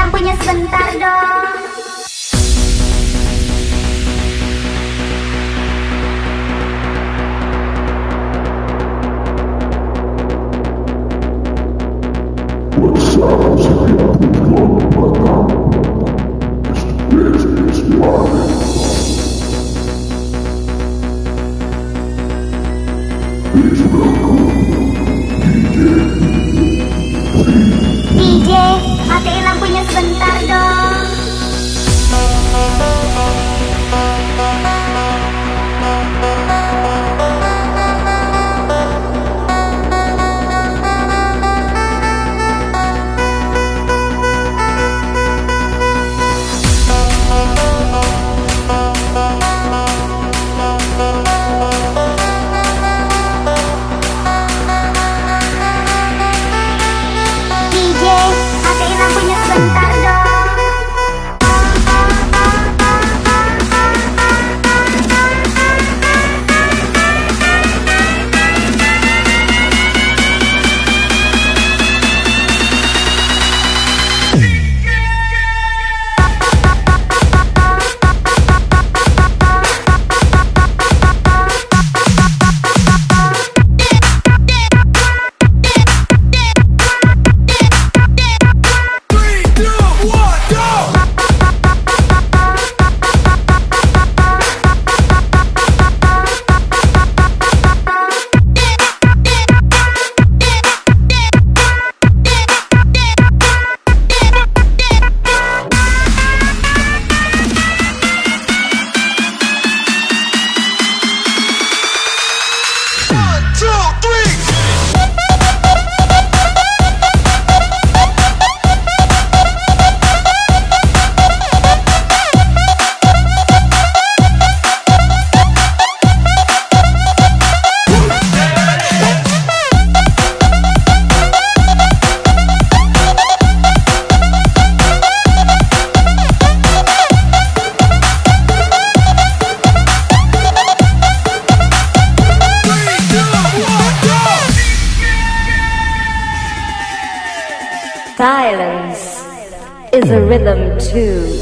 lampunya sebentar dong. Silence is a rhythm too.